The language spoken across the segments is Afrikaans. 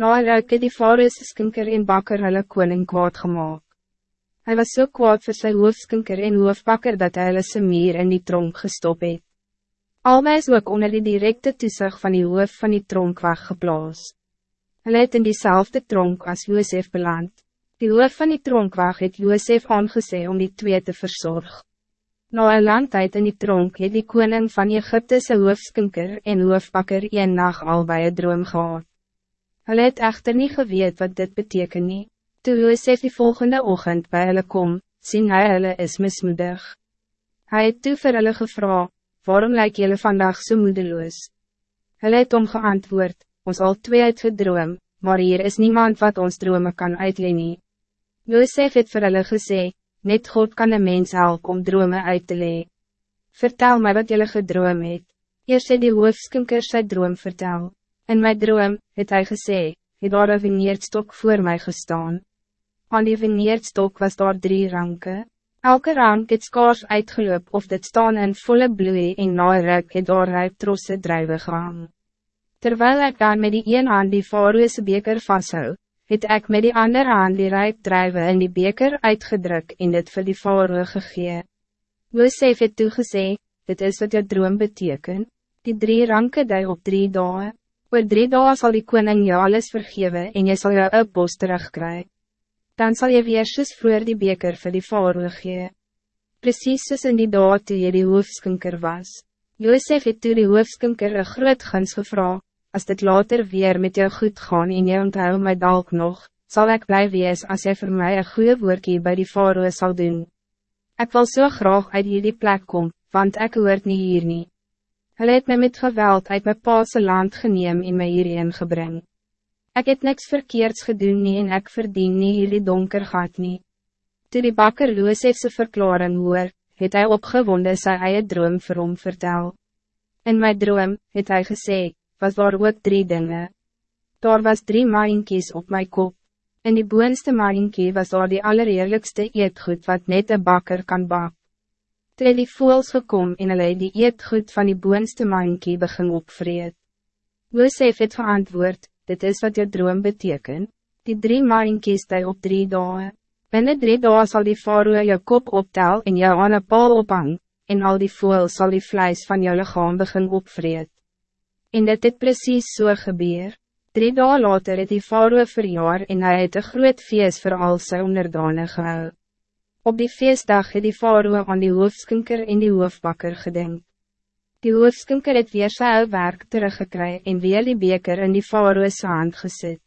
Na een ruik het die Faroes skinker en bakker hulle koning kwaad gemaakt. Hij was zo so kwaad voor zijn hoofdskinker en hoofdbakker dat hij hulle meer in die tronk gestop het. Albei is ook onder die directe toesig van die hoof van die tronk weggeplaas. Hulle het in diezelfde tronk als Josef beland. Die hoof van die tronkwag het Josef aangesê om die twee te verzorgen. Na een lang tijd in die tronk het die koning van Egypte sy hoofdskinker en hoofbakker een nacht al bij een droom gehad. Hulle het echter niet geweet wat dit betekent nie. Toe Josef die volgende ochtend bij hulle kom, sien hy hulle is mismoedig. Hij het toe vir hulle gevra, waarom lijkt jullie vandaag zo so moedeloos? Hulle het om geantwoord, ons al twee het gedroom, maar hier is niemand wat ons drome kan uitleen nie. Josef het vir hulle gesê, net God kan een mens help om drome uit te lee. Vertel mij wat jullie gedroom het. Eerst het die hoofdskinker sy droom vertel. In mijn droom, het hij gesê, het daar een vineerdstok voor mij gestaan. Aan die vineerdstok was daar drie ranken. Elke rank het skaars uitgeloop of dit staan in volle bloei en na ruk het daar ryp trosse druive gehang. Terwijl ik dan met die een aan die faroese beker vasthou, het ik met die andere aan die ryp druive in die beker uitgedruk en dit vir die faroe gegee. Josef het toegesê, dit is wat jou droom beteken, die drie ranke die op drie dagen. Oor drie dagen zal die koning jou alles vergeven en je zal jou een bos terugkrijgen. Dan zal je weer soos vroeger die beker voor die faroe gee. Precies soos in die dag toe jy die hoofskinker was. Josef het toe die hoofskinker een groot guns gevra, als dit later weer met jou goed gaan en jy onthou my dalk nog, zal ik blij wees als jy voor mij een goede woordje bij die faroe zal doen. Ik wil zo so graag uit hierdie plek kom, want ik hoort niet hier niet. Hulle het my met geweld uit my paase land geneem en my hierheen gebring. Ik het niks verkeerds gedoen nie en ek verdien nie hierdie donker gat nie. Toe die bakker Loosefse verklaring hoor, het hij opgewonde sy eie droom vir hom vertel. In my droom, het hij gesê, was daar ook drie dingen. Daar was drie maaienkies op my kop. In die boonste maaienkie was daar die allereerlijkste eetgoed wat net een bakker kan bak. Toe het die voels gekom en hulle die eetgoed van die boonste mankie begin opvreed. Josef het geantwoord, dit is wat je droom beteken, die drie mankies die op drie dagen. Binnen drie dagen zal die faroe jou kop optel en jou aan een paal ophang, en al die voels zal die vlijs van jou lichaam begin opvreed. En dit het precies zo so gebeur. Drie dagen later het die faroe verjaar en hij het een groot feest voor al sy onderdane gehou. Op die feestdag het die faroe aan die hoofdskinker en die hoofdbakker gedenk. Die hoofdskinker het weer sy ou werk teruggekry en weer die beker in die faroe hand gezet.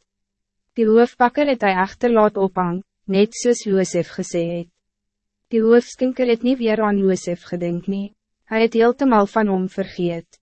Die hoofdbakker het hy echter laat ophang, net soos Joosef gesê het. Die hoofdskinker het niet weer aan Joosef gedenk nie, hy het heeltemal van hom vergeet.